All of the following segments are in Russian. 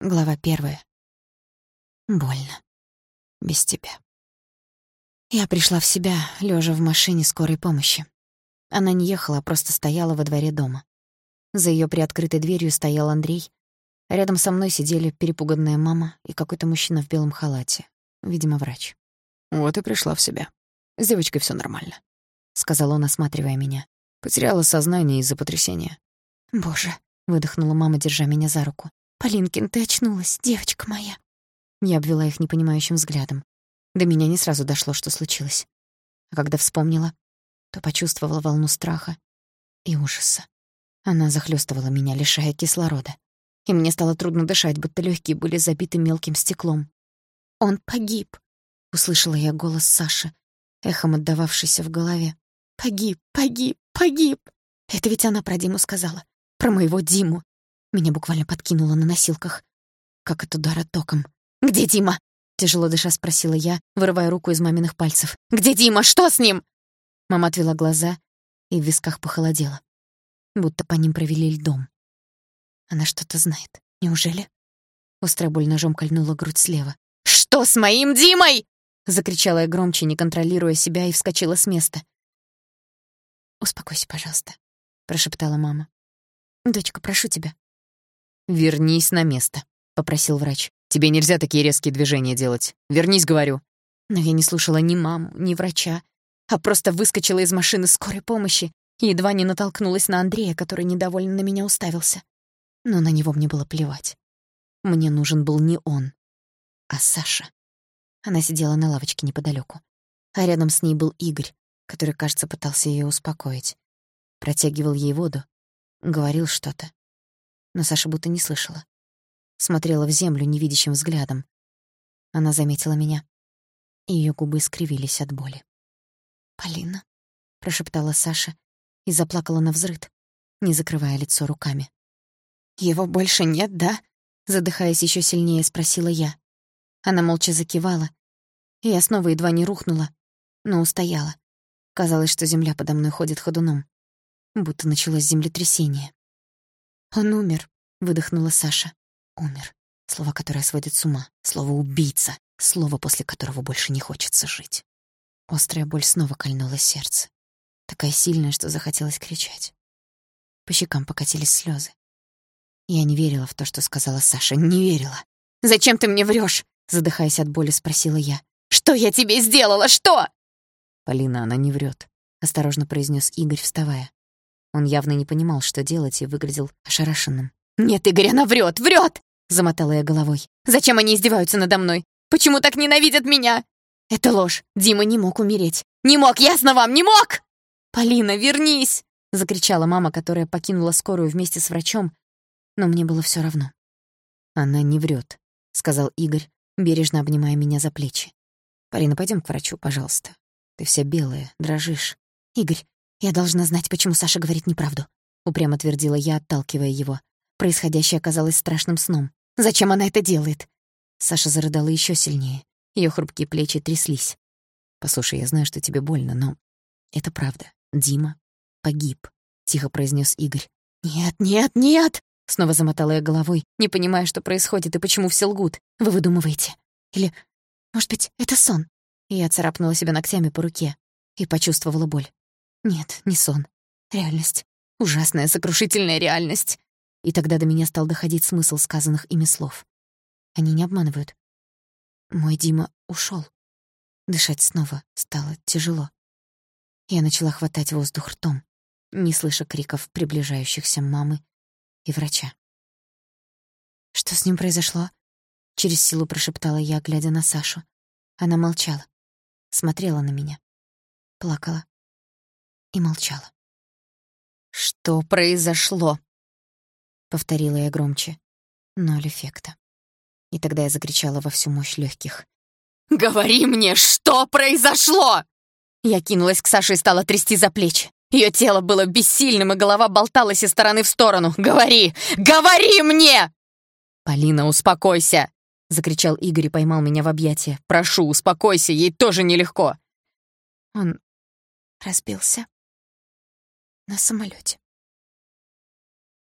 Глава первая. Больно. Без тебя. Я пришла в себя, лежа в машине скорой помощи. Она не ехала, а просто стояла во дворе дома. За ее приоткрытой дверью стоял Андрей. Рядом со мной сидели перепуганная мама и какой-то мужчина в белом халате. Видимо, врач. «Вот и пришла в себя. С девочкой все нормально», — сказал он, осматривая меня. Потеряла сознание из-за потрясения. «Боже», — выдохнула мама, держа меня за руку. «Полинкин, ты очнулась, девочка моя!» Я обвела их непонимающим взглядом. До меня не сразу дошло, что случилось. А когда вспомнила, то почувствовала волну страха и ужаса. Она захлёстывала меня, лишая кислорода. И мне стало трудно дышать, будто легкие были забиты мелким стеклом. «Он погиб!» — услышала я голос Саши, эхом отдававшийся в голове. «Погиб, погиб, погиб!» Это ведь она про Диму сказала. Про моего Диму. Меня буквально подкинуло на носилках. Как от удара током. «Где Дима?» — тяжело дыша спросила я, вырывая руку из маминых пальцев. «Где Дима? Что с ним?» Мама отвела глаза, и в висках похолодело. Будто по ним провели льдом. Она что-то знает. Неужели? Острая боль ножом кольнула грудь слева. «Что с моим Димой?» — закричала я громче, не контролируя себя, и вскочила с места. «Успокойся, пожалуйста», — прошептала мама. «Дочка, прошу тебя, «Вернись на место», — попросил врач. «Тебе нельзя такие резкие движения делать. Вернись, говорю». Но я не слушала ни маму, ни врача, а просто выскочила из машины скорой помощи и едва не натолкнулась на Андрея, который недовольно на меня уставился. Но на него мне было плевать. Мне нужен был не он, а Саша. Она сидела на лавочке неподалеку, а рядом с ней был Игорь, который, кажется, пытался ее успокоить. Протягивал ей воду, говорил что-то но Саша будто не слышала. Смотрела в землю невидящим взглядом. Она заметила меня, её губы скривились от боли. «Полина», — прошептала Саша и заплакала на взрыд, не закрывая лицо руками. «Его больше нет, да?» — задыхаясь ещё сильнее, спросила я. Она молча закивала, и я снова едва не рухнула, но устояла. Казалось, что земля подо мной ходит ходуном, будто началось землетрясение. «Он умер», — выдохнула Саша. «Умер». Слово, которое сводит с ума. Слово «убийца». Слово, после которого больше не хочется жить. Острая боль снова кольнула сердце. Такая сильная, что захотелось кричать. По щекам покатились слезы. Я не верила в то, что сказала Саша. Не верила. «Зачем ты мне врешь? задыхаясь от боли, спросила я. «Что я тебе сделала? Что?» «Полина, она не врет, осторожно произнес Игорь, вставая. Он явно не понимал, что делать, и выглядел ошарашенным. «Нет, Игорь, она врет, врет! замотала я головой. «Зачем они издеваются надо мной? Почему так ненавидят меня?» «Это ложь. Дима не мог умереть. Не мог, ясно вам, не мог!» «Полина, вернись!» — закричала мама, которая покинула скорую вместе с врачом, но мне было все равно. «Она не врет, сказал Игорь, бережно обнимая меня за плечи. «Полина, пойдем к врачу, пожалуйста. Ты вся белая, дрожишь». «Игорь, «Я должна знать, почему Саша говорит неправду», — упрямо твердила я, отталкивая его. Происходящее оказалось страшным сном. «Зачем она это делает?» Саша зарыдала еще сильнее. Ее хрупкие плечи тряслись. «Послушай, я знаю, что тебе больно, но это правда. Дима погиб», — тихо произнес Игорь. «Нет, нет, нет!» — снова замотала я головой, не понимая, что происходит и почему все лгут. «Вы выдумываете? Или, может быть, это сон?» Я царапнула себя ногтями по руке и почувствовала боль. Нет, не сон. Реальность. Ужасная, сокрушительная реальность. И тогда до меня стал доходить смысл сказанных ими слов. Они не обманывают. Мой Дима ушел. Дышать снова стало тяжело. Я начала хватать воздух ртом, не слыша криков приближающихся мамы и врача. «Что с ним произошло?» — через силу прошептала я, глядя на Сашу. Она молчала, смотрела на меня, плакала и молчала. «Что произошло?» — повторила я громче. Ноль эффекта. И тогда я закричала во всю мощь легких. «Говори мне, что произошло!» Я кинулась к Саше и стала трясти за плечи. Ее тело было бессильным, и голова болталась из стороны в сторону. «Говори! Говори мне!» «Полина, успокойся!» — закричал Игорь и поймал меня в объятия. «Прошу, успокойся, ей тоже нелегко!» Он разбился на самолете.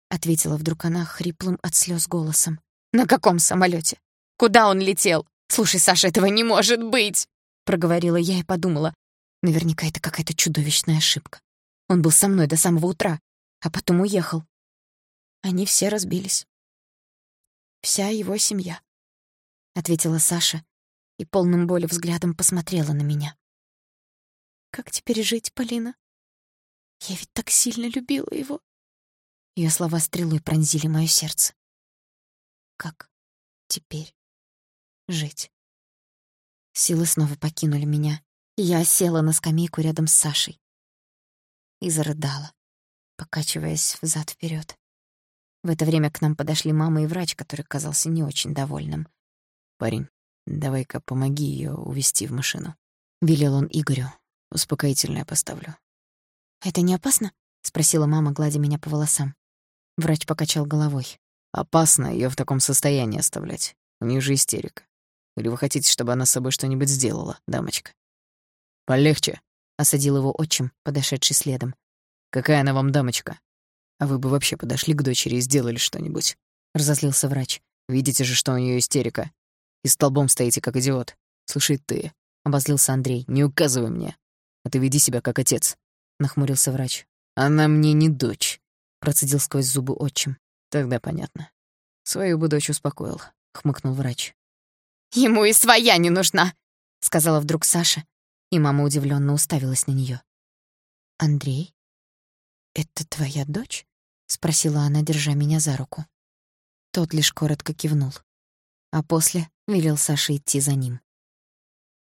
Ответила вдруг она хриплым от слез голосом. «На каком самолете? Куда он летел? Слушай, Саша, этого не может быть!» Проговорила я и подумала. Наверняка это какая-то чудовищная ошибка. Он был со мной до самого утра, а потом уехал. Они все разбились. Вся его семья, — ответила Саша и полным боли взглядом посмотрела на меня. «Как теперь жить, Полина? Я ведь так сильно любила его». Ее слова стрелой пронзили моё сердце. «Как теперь жить?» Силы снова покинули меня, и я села на скамейку рядом с Сашей и зарыдала, покачиваясь взад вперед. В это время к нам подошли мама и врач, который казался не очень довольным. «Парень, давай-ка помоги ее увести в машину», — велел он Игорю. «Успокоительное поставлю». «Это не опасно?» — спросила мама, гладя меня по волосам. Врач покачал головой. «Опасно ее в таком состоянии оставлять. У нее же истерика. Или вы хотите, чтобы она с собой что-нибудь сделала, дамочка?» «Полегче», — осадил его отчим, подошедший следом. «Какая она вам дамочка? А вы бы вообще подошли к дочери и сделали что-нибудь?» — разозлился врач. «Видите же, что у нее истерика. И столбом стоите, как идиот. Слушай, ты...» — обозлился Андрей. «Не указывай мне. А ты веди себя, как отец», — нахмурился врач. «Она мне не дочь», — процедил сквозь зубы отчим. «Тогда понятно. Свою бы дочь успокоил», — хмыкнул врач. «Ему и своя не нужна», — сказала вдруг Саша, и мама удивленно уставилась на нее. «Андрей, это твоя дочь?» — спросила она, держа меня за руку. Тот лишь коротко кивнул, а после велел Саше идти за ним.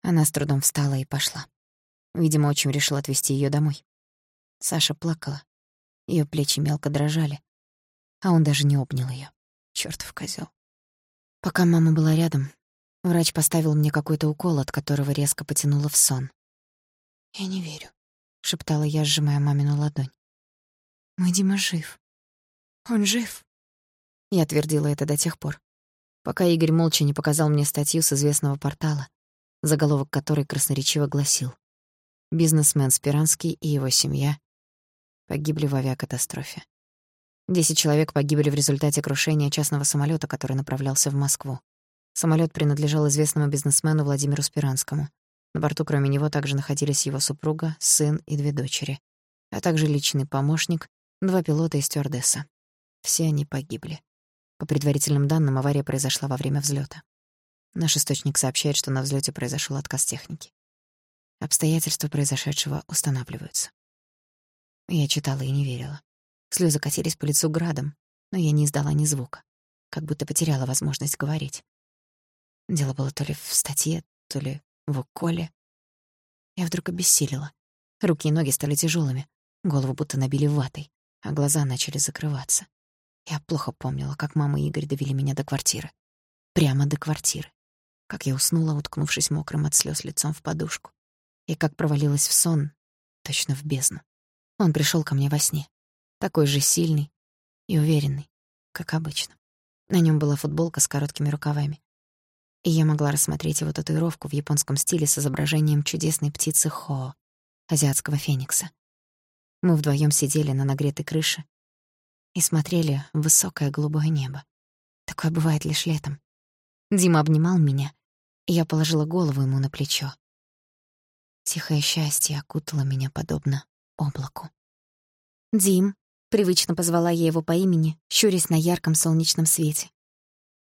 Она с трудом встала и пошла. Видимо, очень решил отвезти ее домой. Саша плакала, ее плечи мелко дрожали, а он даже не обнял ее. Чёртов козел. Пока мама была рядом, Врач поставил мне какой-то укол, от которого резко потянуло в сон. «Я не верю», — шептала я, сжимая мамину ладонь. «Мой Дима жив. Он жив». Я твердила это до тех пор, пока Игорь молча не показал мне статью с известного портала, заголовок которой красноречиво гласил «Бизнесмен Спиранский и его семья погибли в авиакатастрофе». Десять человек погибли в результате крушения частного самолета, который направлялся в Москву. Самолет принадлежал известному бизнесмену Владимиру Спиранскому. На борту кроме него также находились его супруга, сын и две дочери, а также личный помощник, два пилота и стюардесса. Все они погибли. По предварительным данным, авария произошла во время взлета. Наш источник сообщает, что на взлете произошел отказ техники. Обстоятельства произошедшего устанавливаются. Я читала и не верила. Слезы катились по лицу градом, но я не издала ни звука, как будто потеряла возможность говорить. Дело было то ли в статье, то ли в уколе. Я вдруг обессилила. Руки и ноги стали тяжелыми, голову будто набили ватой, а глаза начали закрываться. Я плохо помнила, как мама и Игорь довели меня до квартиры. Прямо до квартиры. Как я уснула, уткнувшись мокрым от слез лицом в подушку. И как провалилась в сон, точно в бездну. Он пришел ко мне во сне. Такой же сильный и уверенный, как обычно. На нем была футболка с короткими рукавами и я могла рассмотреть его татуировку в японском стиле с изображением чудесной птицы Хоо, азиатского феникса. Мы вдвоем сидели на нагретой крыше и смотрели в высокое голубое небо. Такое бывает лишь летом. Дима обнимал меня, и я положила голову ему на плечо. Тихое счастье окутало меня подобно облаку. «Дим», — привычно позвала я его по имени, щурясь на ярком солнечном свете.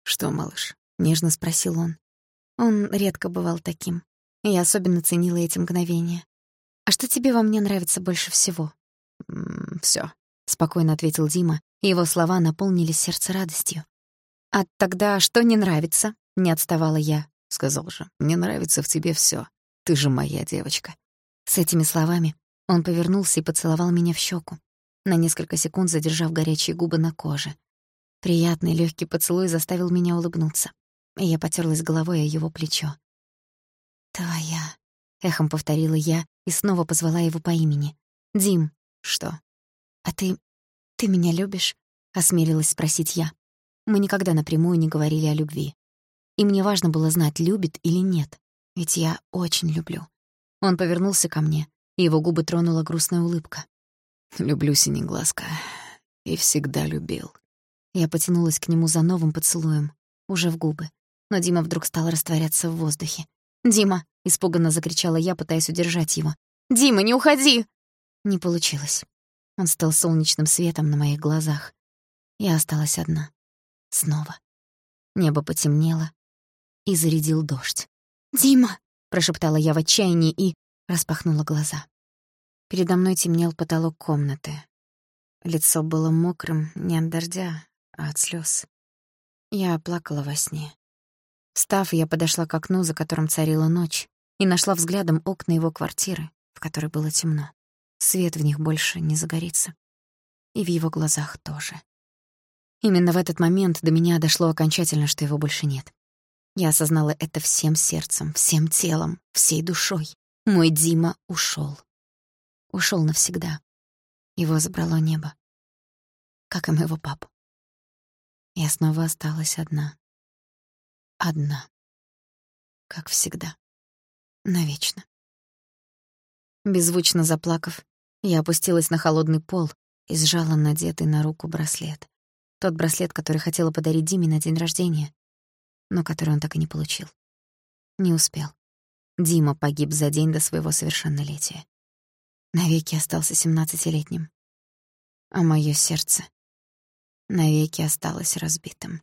«Что, малыш?» — нежно спросил он. Он редко бывал таким. И я особенно ценила эти мгновения. «А что тебе во мне нравится больше всего?» «Всё», — спокойно ответил Дима, и его слова наполнили сердце радостью. «А тогда что не нравится?» — не отставала я. Сказал же, «Мне нравится в тебе всё. Ты же моя девочка». С этими словами он повернулся и поцеловал меня в щеку, на несколько секунд задержав горячие губы на коже. Приятный легкий поцелуй заставил меня улыбнуться и я потерлась головой о его плечо. «Твоя», — эхом повторила я и снова позвала его по имени. «Дим». «Что?» «А ты... ты меня любишь?» — осмелилась спросить я. Мы никогда напрямую не говорили о любви. И мне важно было знать, любит или нет. Ведь я очень люблю. Он повернулся ко мне, его губы тронула грустная улыбка. «Люблю, Синеглазка. И всегда любил». Я потянулась к нему за новым поцелуем, уже в губы. Но Дима вдруг стал растворяться в воздухе. «Дима!» — испуганно закричала я, пытаясь удержать его. «Дима, не уходи!» Не получилось. Он стал солнечным светом на моих глазах. Я осталась одна. Снова. Небо потемнело, и зарядил дождь. «Дима!» — прошептала я в отчаянии и распахнула глаза. Передо мной темнел потолок комнаты. Лицо было мокрым не от дождя, а от слез. Я плакала во сне. Встав, я подошла к окну, за которым царила ночь, и нашла взглядом окна его квартиры, в которой было темно. Свет в них больше не загорится. И в его глазах тоже. Именно в этот момент до меня дошло окончательно, что его больше нет. Я осознала это всем сердцем, всем телом, всей душой. Мой Дима ушел. Ушел навсегда. Его забрало небо. Как и моего папу. Я снова осталась одна. Одна. Как всегда. Навечно. Беззвучно заплакав, я опустилась на холодный пол и сжала надетый на руку браслет. Тот браслет, который хотела подарить Диме на день рождения, но который он так и не получил. Не успел. Дима погиб за день до своего совершеннолетия. Навеки остался семнадцатилетним. А моё сердце навеки осталось разбитым.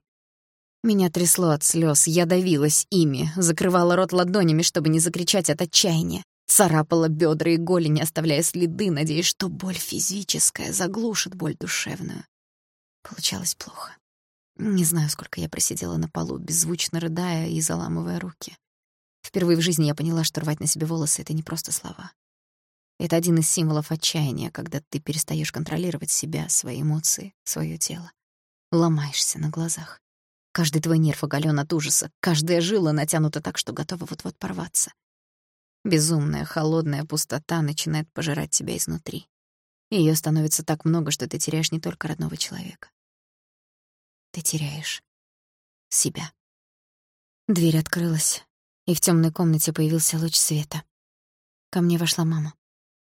Меня трясло от слёз, я давилась ими, закрывала рот ладонями, чтобы не закричать от отчаяния, царапала бёдра и голени, оставляя следы, надеясь, что боль физическая заглушит боль душевную. Получалось плохо. Не знаю, сколько я просидела на полу, беззвучно рыдая и заламывая руки. Впервые в жизни я поняла, что рвать на себе волосы — это не просто слова. Это один из символов отчаяния, когда ты перестаешь контролировать себя, свои эмоции, свое тело. Ломаешься на глазах. Каждый твой нерв оголен от ужаса, каждая жила натянута так, что готова вот-вот порваться. Безумная, холодная пустота начинает пожирать тебя изнутри. Ее становится так много, что ты теряешь не только родного человека. Ты теряешь себя. Дверь открылась, и в темной комнате появился луч света. Ко мне вошла мама.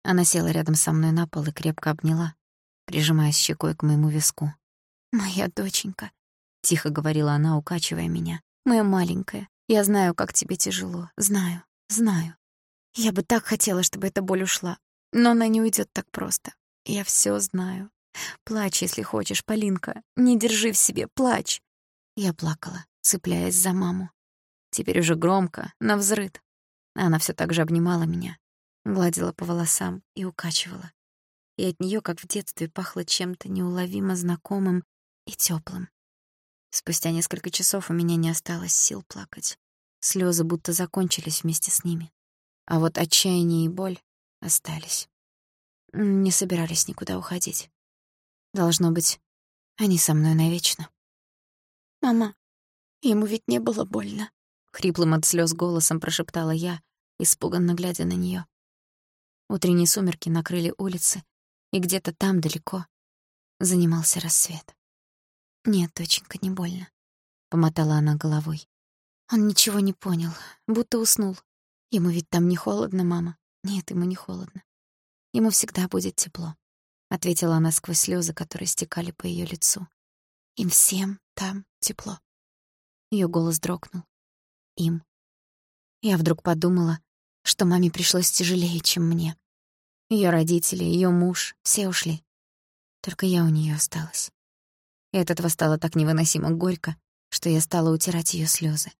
Она села рядом со мной на пол и крепко обняла, прижимаясь щекой к моему виску. «Моя доченька», — тихо говорила она, укачивая меня. «Моя маленькая, я знаю, как тебе тяжело. Знаю, знаю. Я бы так хотела, чтобы эта боль ушла, но она не уйдет так просто. Я все знаю. Плачь, если хочешь, Полинка. Не держи в себе, плачь. Я плакала, цепляясь за маму. Теперь уже громко, навзрыд. Она все так же обнимала меня, гладила по волосам и укачивала. И от нее, как в детстве, пахло чем-то неуловимо знакомым и теплым. Спустя несколько часов у меня не осталось сил плакать. Слезы будто закончились вместе с ними. А вот отчаяние и боль остались. Не собирались никуда уходить. Должно быть, они со мной навечно. «Мама, ему ведь не было больно», — хриплым от слез голосом прошептала я, испуганно глядя на нее. Утренние сумерки накрыли улицы, и где-то там далеко занимался рассвет. «Нет, доченька, не больно», — помотала она головой. Он ничего не понял, будто уснул. Ему ведь там не холодно, мама. Нет, ему не холодно. Ему всегда будет тепло, ответила она сквозь слезы, которые стекали по ее лицу. Им всем там тепло. Ее голос дрогнул. Им. Я вдруг подумала, что маме пришлось тяжелее, чем мне. Ее родители, ее муж, все ушли. Только я у нее осталась. И от этого стало так невыносимо горько, что я стала утирать ее слезы.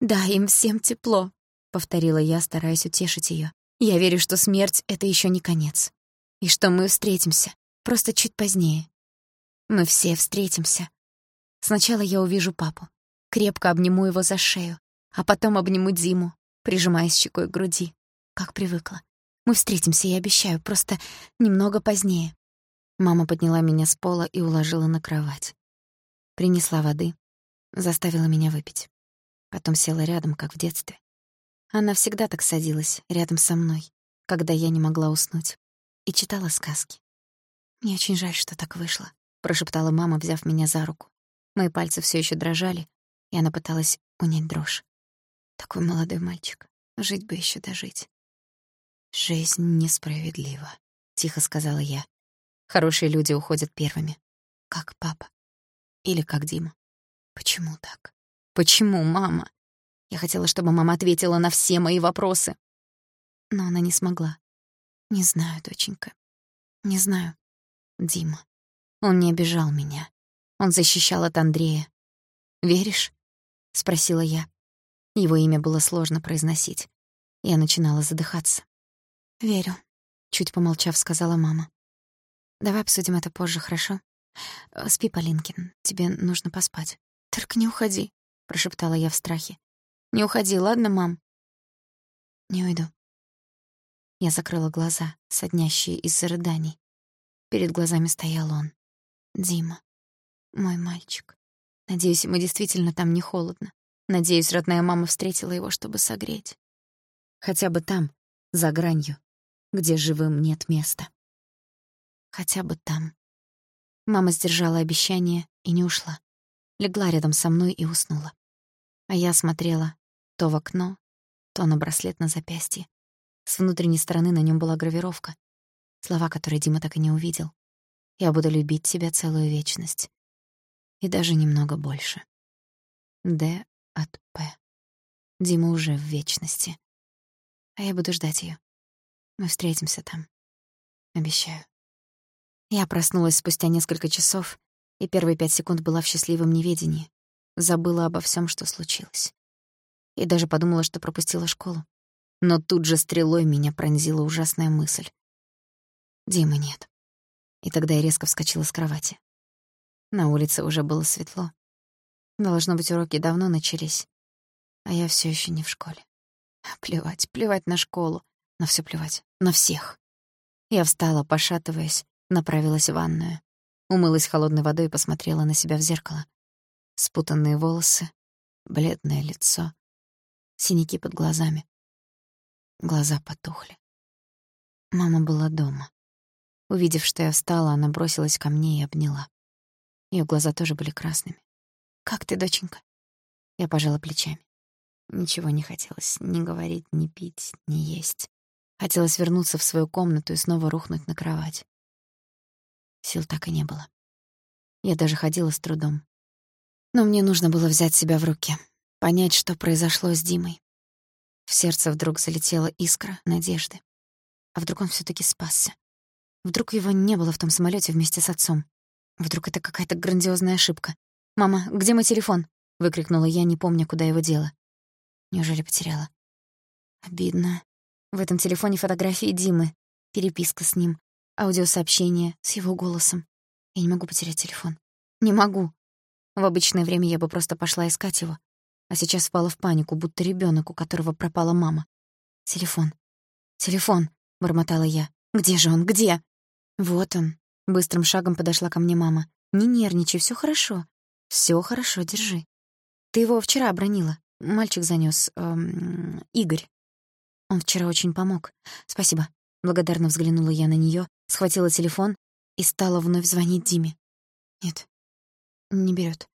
«Да, им всем тепло», — повторила я, стараясь утешить ее. «Я верю, что смерть — это еще не конец. И что мы встретимся, просто чуть позднее. Мы все встретимся. Сначала я увижу папу, крепко обниму его за шею, а потом обниму Диму, прижимаясь щекой к груди, как привыкла. Мы встретимся, я обещаю, просто немного позднее. Мама подняла меня с пола и уложила на кровать. Принесла воды, заставила меня выпить. Потом села рядом, как в детстве. Она всегда так садилась, рядом со мной, когда я не могла уснуть, и читала сказки. «Мне очень жаль, что так вышло», — прошептала мама, взяв меня за руку. Мои пальцы все еще дрожали, и она пыталась унять дрожь. Такой молодой мальчик. Жить бы еще дожить. «Жизнь несправедлива», — тихо сказала я. «Хорошие люди уходят первыми. Как папа. Или как Дима. Почему так?» Почему, мама? Я хотела, чтобы мама ответила на все мои вопросы. Но она не смогла. Не знаю, доченька. Не знаю. Дима. Он не обижал меня. Он защищал от Андрея. «Веришь?» — спросила я. Его имя было сложно произносить. Я начинала задыхаться. «Верю», — чуть помолчав, сказала мама. «Давай обсудим это позже, хорошо? Э, спи, Полинкин, тебе нужно поспать. Только не уходи», — прошептала я в страхе. «Не уходи, ладно, мам?» «Не уйду». Я закрыла глаза, соднящие из-за рыданий. Перед глазами стоял он. Дима. Мой мальчик. Надеюсь, ему действительно там не холодно. Надеюсь, родная мама встретила его, чтобы согреть. Хотя бы там, за гранью, где живым нет места. Хотя бы там. Мама сдержала обещание и не ушла. Легла рядом со мной и уснула. А я смотрела то в окно, то на браслет на запястье. С внутренней стороны на нем была гравировка. Слова, которые Дима так и не увидел. «Я буду любить тебя целую вечность». И даже немного больше. Д от П. Дима уже в вечности. А я буду ждать ее. Мы встретимся там. Обещаю. Я проснулась спустя несколько часов, и первые пять секунд была в счастливом неведении. Забыла обо всем, что случилось. И даже подумала, что пропустила школу. Но тут же стрелой меня пронзила ужасная мысль. Димы нет. И тогда я резко вскочила с кровати. На улице уже было светло. Должно быть, уроки давно начались. А я все еще не в школе. Плевать, плевать на школу. На все плевать. На всех. Я встала, пошатываясь, направилась в ванную. Умылась холодной водой и посмотрела на себя в зеркало. Спутанные волосы, бледное лицо, синяки под глазами. Глаза потухли. Мама была дома. Увидев, что я встала, она бросилась ко мне и обняла. Её глаза тоже были красными. «Как ты, доченька?» Я пожала плечами. Ничего не хотелось ни говорить, ни пить, ни есть. Хотелось вернуться в свою комнату и снова рухнуть на кровать. Сил так и не было. Я даже ходила с трудом. Но мне нужно было взять себя в руки, понять, что произошло с Димой. В сердце вдруг залетела искра надежды. А вдруг он все таки спасся? Вдруг его не было в том самолете вместе с отцом? Вдруг это какая-то грандиозная ошибка? «Мама, где мой телефон?» — выкрикнула я, не помня, куда его дела. Неужели потеряла? Обидно. В этом телефоне фотографии Димы, переписка с ним, аудиосообщение с его голосом. Я не могу потерять телефон. Не могу. В обычное время я бы просто пошла искать его, а сейчас впала в панику, будто ребенок, у которого пропала мама. Телефон. Телефон, бормотала я. Где же он? Где? Вот он. Быстрым шагом подошла ко мне мама. Не нервничай, все хорошо. Все хорошо, держи. Ты его вчера обронила. Мальчик занёс, эм, Игорь. Он вчера очень помог. Спасибо. Благодарно взглянула я на неё, схватила телефон и стала вновь звонить Диме. Нет. Не берёт.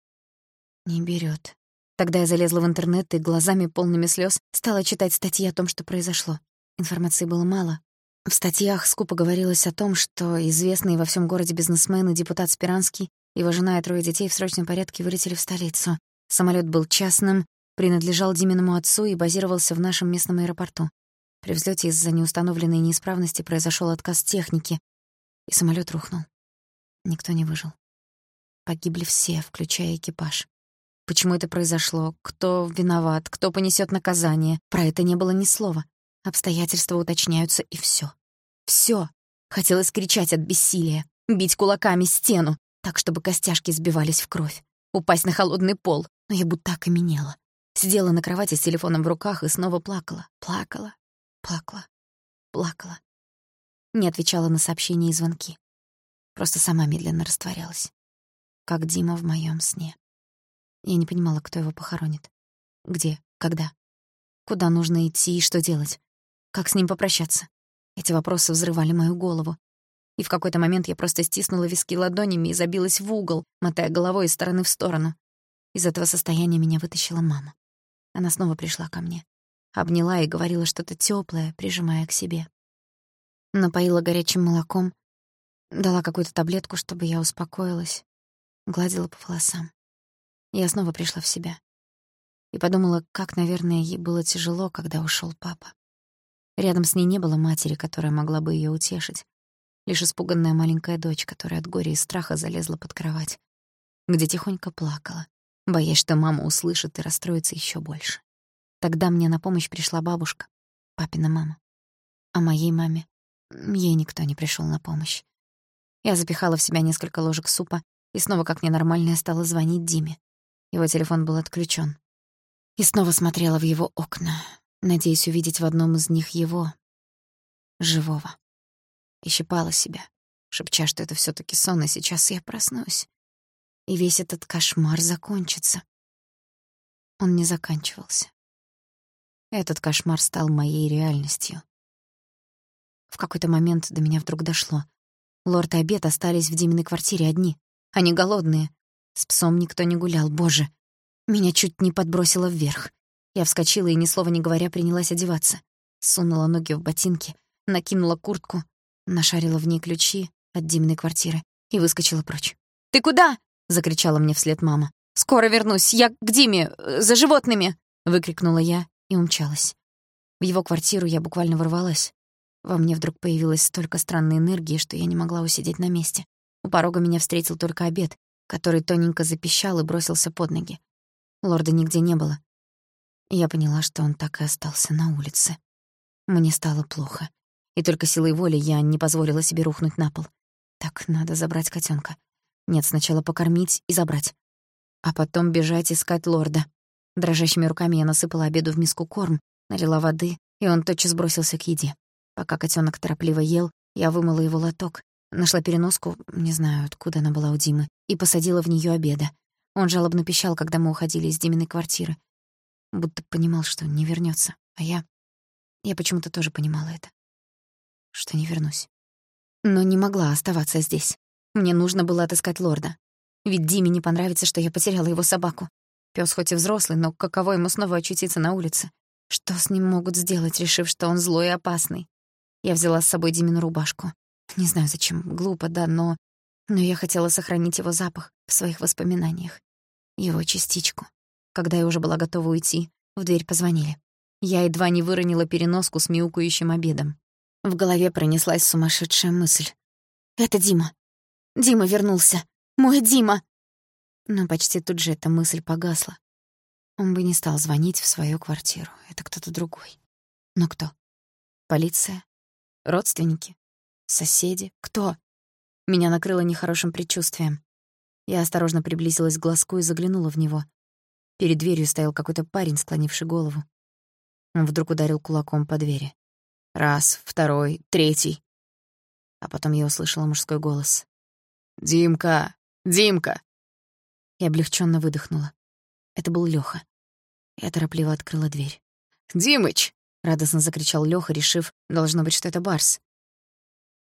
Не берёт. Тогда я залезла в интернет и глазами полными слёз стала читать статьи о том, что произошло. Информации было мало. В статьях скупо говорилось о том, что известный во всем городе бизнесмен и депутат Спиранский, его жена и трое детей в срочном порядке вылетели в столицу. Самолет был частным, принадлежал Диминому отцу и базировался в нашем местном аэропорту. При взлете из-за неустановленной неисправности произошел отказ техники, и самолет рухнул. Никто не выжил. Погибли все, включая экипаж. Почему это произошло? Кто виноват? Кто понесет наказание? Про это не было ни слова. Обстоятельства уточняются, и все. Все. Хотелось кричать от бессилия, бить кулаками стену, так, чтобы костяшки сбивались в кровь, упасть на холодный пол, но я будто окаменела. Сидела на кровати с телефоном в руках и снова плакала, плакала, плакала, плакала. Не отвечала на сообщения и звонки. Просто сама медленно растворялась. Как Дима в моем сне. Я не понимала, кто его похоронит. Где, когда, куда нужно идти и что делать. Как с ним попрощаться. Эти вопросы взрывали мою голову. И в какой-то момент я просто стиснула виски ладонями и забилась в угол, мотая головой из стороны в сторону. Из этого состояния меня вытащила мама. Она снова пришла ко мне. Обняла и говорила что-то тёплое, прижимая к себе. Напоила горячим молоком, дала какую-то таблетку, чтобы я успокоилась, гладила по волосам. Я снова пришла в себя. и подумала, как, наверное, ей было тяжело, когда ушел папа. Рядом с ней не было матери, которая могла бы ее утешить. Лишь испуганная маленькая дочь, которая от горя и страха залезла под кровать, где тихонько плакала, боясь, что мама услышит и расстроится еще больше. Тогда мне на помощь пришла бабушка, папина мама. А моей маме ей никто не пришел на помощь. Я запихала в себя несколько ложек супа и снова, как ненормальная, стала звонить Диме. Его телефон был отключен. И снова смотрела в его окна, надеясь увидеть в одном из них его, живого. И щипала себя, шепча, что это все таки сон, и сейчас я проснусь. И весь этот кошмар закончится. Он не заканчивался. Этот кошмар стал моей реальностью. В какой-то момент до меня вдруг дошло. Лорд и обед остались в Диминой квартире одни. Они голодные. С псом никто не гулял, боже. Меня чуть не подбросило вверх. Я вскочила и, ни слова не говоря, принялась одеваться. Сунула ноги в ботинки, накинула куртку, нашарила в ней ключи от Диминой квартиры и выскочила прочь. «Ты куда?» — закричала мне вслед мама. «Скоро вернусь. Я к Диме. Э, за животными!» — выкрикнула я и умчалась. В его квартиру я буквально ворвалась. Во мне вдруг появилось столько странной энергии, что я не могла усидеть на месте. У порога меня встретил только обед, который тоненько запищал и бросился под ноги. Лорда нигде не было. я поняла, что он так и остался на улице. Мне стало плохо. И только силой воли я не позволила себе рухнуть на пол. Так, надо забрать котенка. Нет, сначала покормить и забрать. А потом бежать искать лорда. Дрожащими руками я насыпала обеду в миску корм, налила воды, и он тотчас бросился к еде. Пока котенок торопливо ел, я вымыла его лоток, нашла переноску, не знаю, откуда она была у Димы, и посадила в нее обеда. Он жалобно пищал, когда мы уходили из Диминой квартиры. Будто понимал, что не вернется, А я... Я почему-то тоже понимала это. Что не вернусь. Но не могла оставаться здесь. Мне нужно было отыскать лорда. Ведь Диме не понравится, что я потеряла его собаку. Пёс хоть и взрослый, но каково ему снова очутиться на улице? Что с ним могут сделать, решив, что он злой и опасный? Я взяла с собой Димину рубашку. Не знаю зачем, глупо, да, но... Но я хотела сохранить его запах в своих воспоминаниях. Его частичку. Когда я уже была готова уйти, в дверь позвонили. Я едва не выронила переноску с мяукающим обедом. В голове пронеслась сумасшедшая мысль. «Это Дима! Дима вернулся! Мой Дима!» Но почти тут же эта мысль погасла. Он бы не стал звонить в свою квартиру. Это кто-то другой. Но кто? Полиция? Родственники? Соседи? Кто? Меня накрыло нехорошим предчувствием. Я осторожно приблизилась к глазку и заглянула в него. Перед дверью стоял какой-то парень, склонивший голову. Он вдруг ударил кулаком по двери. Раз, второй, третий. А потом я услышала мужской голос. «Димка! Димка!» Я облегченно выдохнула. Это был Лёха. Я торопливо открыла дверь. «Димыч!» — радостно закричал Лёха, решив, должно быть, что это Барс.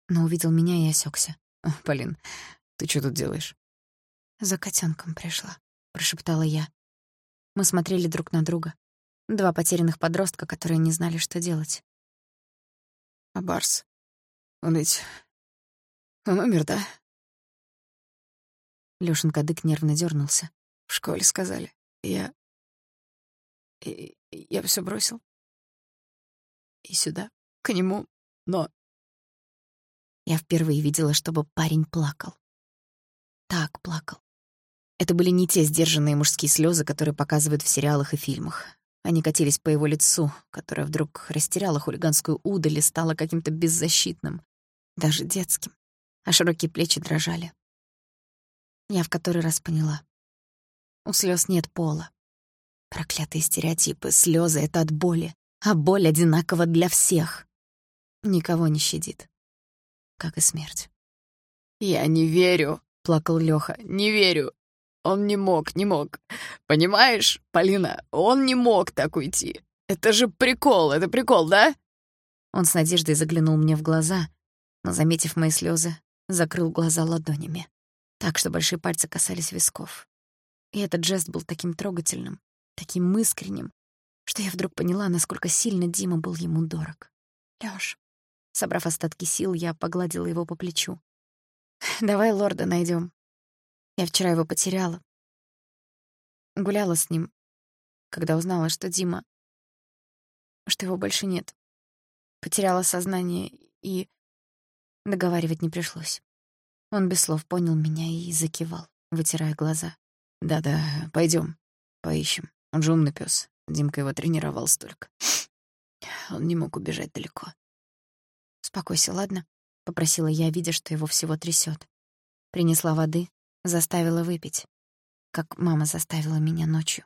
Но увидел меня и осекся. «Полин, ты что тут делаешь?» «За котенком пришла», — прошептала я. Мы смотрели друг на друга. Два потерянных подростка, которые не знали, что делать. «А Барс? Он ведь... Он умер, да?» Лёшин кадык нервно дернулся. «В школе сказали. Я... И, я все бросил. И сюда, к нему, но... Я впервые видела, чтобы парень плакал. Так плакал. Это были не те сдержанные мужские слезы, которые показывают в сериалах и фильмах. Они катились по его лицу, которое вдруг растеряло хулиганскую удаль и стало каким-то беззащитным, даже детским, а широкие плечи дрожали. Я в который раз поняла. У слез нет пола. Проклятые стереотипы, слезы это от боли, а боль одинакова для всех. Никого не щадит, как и смерть. «Я не верю», — плакал Лёха, — «не верю. Он не мог, не мог. Понимаешь, Полина, он не мог так уйти. Это же прикол, это прикол, да?» Он с надеждой заглянул мне в глаза, но, заметив мои слезы, закрыл глаза ладонями, так что большие пальцы касались висков. И этот жест был таким трогательным, таким искренним, что я вдруг поняла, насколько сильно Дима был ему дорог. «Лёш», собрав остатки сил, я погладила его по плечу. «Давай лорда найдем. Я вчера его потеряла. Гуляла с ним. когда узнала, что Дима... что его больше нет. Потеряла сознание и... Договаривать не пришлось. Он без слов понял меня и закивал, вытирая глаза. «Да-да, пойдем, поищем. Он же умный пес. Димка его тренировал столько. Он не мог убежать далеко. «Успокойся, ладно?» — попросила я, видя, что его всего трясет. Принесла воды, заставила выпить, как мама заставила меня ночью.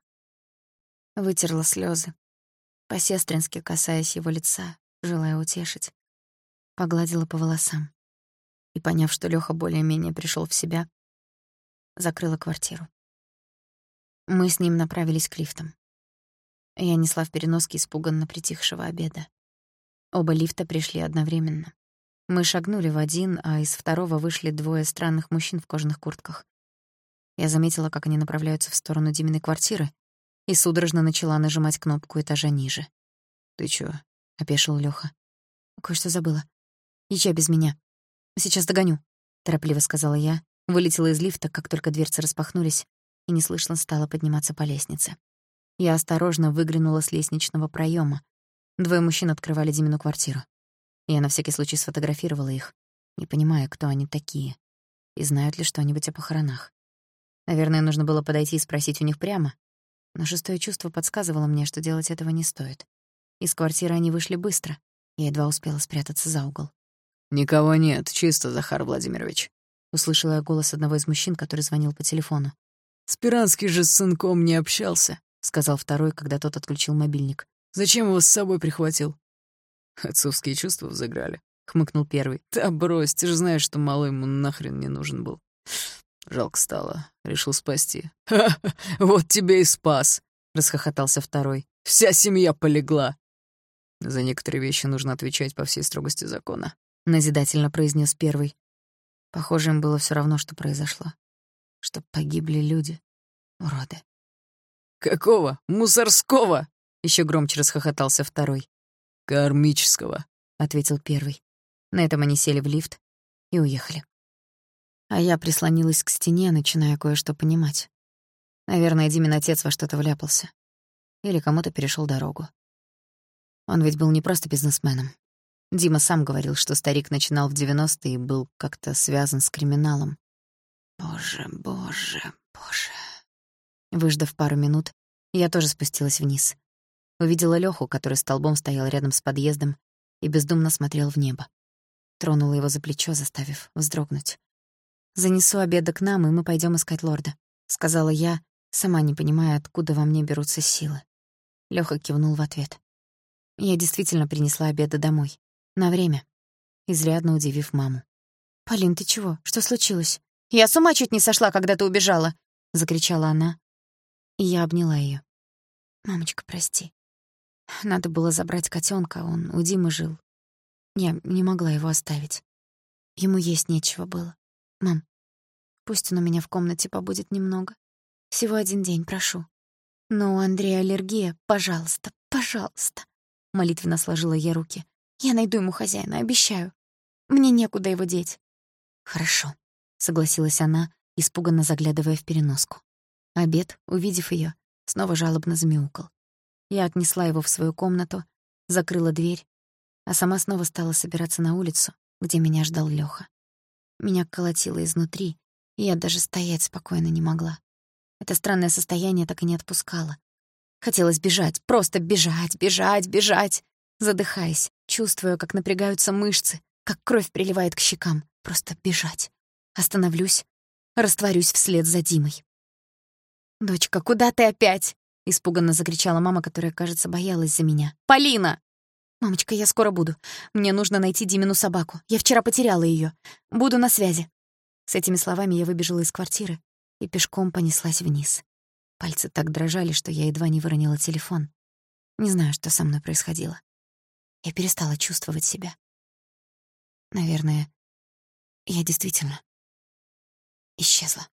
Вытерла слезы, по-сестрински касаясь его лица, желая утешить. Погладила по волосам. И, поняв, что Лёха более-менее пришел в себя, закрыла квартиру. Мы с ним направились к лифтам. Я несла в переноске испуганно притихшего обеда. Оба лифта пришли одновременно. Мы шагнули в один, а из второго вышли двое странных мужчин в кожаных куртках. Я заметила, как они направляются в сторону Диминой квартиры, и судорожно начала нажимать кнопку этажа ниже. «Ты чё?» — опешил Лёха. «Кое-что забыла. Езжай без меня. Сейчас догоню», — торопливо сказала я, вылетела из лифта, как только дверцы распахнулись, и неслышно стала подниматься по лестнице. Я осторожно выглянула с лестничного проёма. Двое мужчин открывали Димину квартиру. Я на всякий случай сфотографировала их, не понимая, кто они такие и знают ли что-нибудь о похоронах. Наверное, нужно было подойти и спросить у них прямо, но шестое чувство подсказывало мне, что делать этого не стоит. Из квартиры они вышли быстро. Я едва успела спрятаться за угол. «Никого нет, чисто, Захар Владимирович», — услышала я голос одного из мужчин, который звонил по телефону. «Спиранский же с сынком не общался», — сказал второй, когда тот отключил мобильник. «Зачем его с собой прихватил?» Отцовские чувства взыграли, — хмыкнул первый. Да брось, ты же знаешь, что малый ему нахрен не нужен был. Жалко стало, решил спасти. «Ха -ха, вот тебе и спас, — расхохотался второй. Вся семья полегла. За некоторые вещи нужно отвечать по всей строгости закона, — назидательно произнес первый. Похоже, им было все равно, что произошло. Что погибли люди, уроды. «Какого? Мусорского!» — еще громче расхохотался второй. «Кармического», — ответил первый. На этом они сели в лифт и уехали. А я прислонилась к стене, начиная кое-что понимать. Наверное, Димин отец во что-то вляпался. Или кому-то перешел дорогу. Он ведь был не просто бизнесменом. Дима сам говорил, что старик начинал в 90-е и был как-то связан с криминалом. Боже, боже, боже. Выждав пару минут, я тоже спустилась вниз. Увидела Лёху, который столбом стоял рядом с подъездом и бездумно смотрел в небо. Тронула его за плечо, заставив вздрогнуть. «Занесу обеда к нам, и мы пойдем искать лорда», — сказала я, сама не понимая, откуда во мне берутся силы. Лёха кивнул в ответ. Я действительно принесла обеда домой. На время. Изрядно удивив маму. «Полин, ты чего? Что случилось? Я с ума чуть не сошла, когда ты убежала!» — закричала она. И я обняла её. «Мамочка, прости. Надо было забрать котенка, он у Димы жил. Я не могла его оставить. Ему есть нечего было. Мам, пусть он у меня в комнате побудет немного. Всего один день, прошу. Но у Андрея аллергия. Пожалуйста, пожалуйста. Молитвенно сложила я руки. Я найду ему хозяина, обещаю. Мне некуда его деть. Хорошо, согласилась она, испуганно заглядывая в переноску. Обед, увидев ее, снова жалобно замяукал. Я отнесла его в свою комнату, закрыла дверь, а сама снова стала собираться на улицу, где меня ждал Лёха. Меня колотило изнутри, и я даже стоять спокойно не могла. Это странное состояние так и не отпускало. Хотелось бежать, просто бежать, бежать, бежать, задыхаясь, чувствуя, как напрягаются мышцы, как кровь приливает к щекам. Просто бежать. Остановлюсь, растворюсь вслед за Димой. «Дочка, куда ты опять?» Испуганно закричала мама, которая, кажется, боялась за меня. «Полина!» «Мамочка, я скоро буду. Мне нужно найти Димину собаку. Я вчера потеряла ее. Буду на связи». С этими словами я выбежала из квартиры и пешком понеслась вниз. Пальцы так дрожали, что я едва не выронила телефон. Не знаю, что со мной происходило. Я перестала чувствовать себя. Наверное, я действительно исчезла.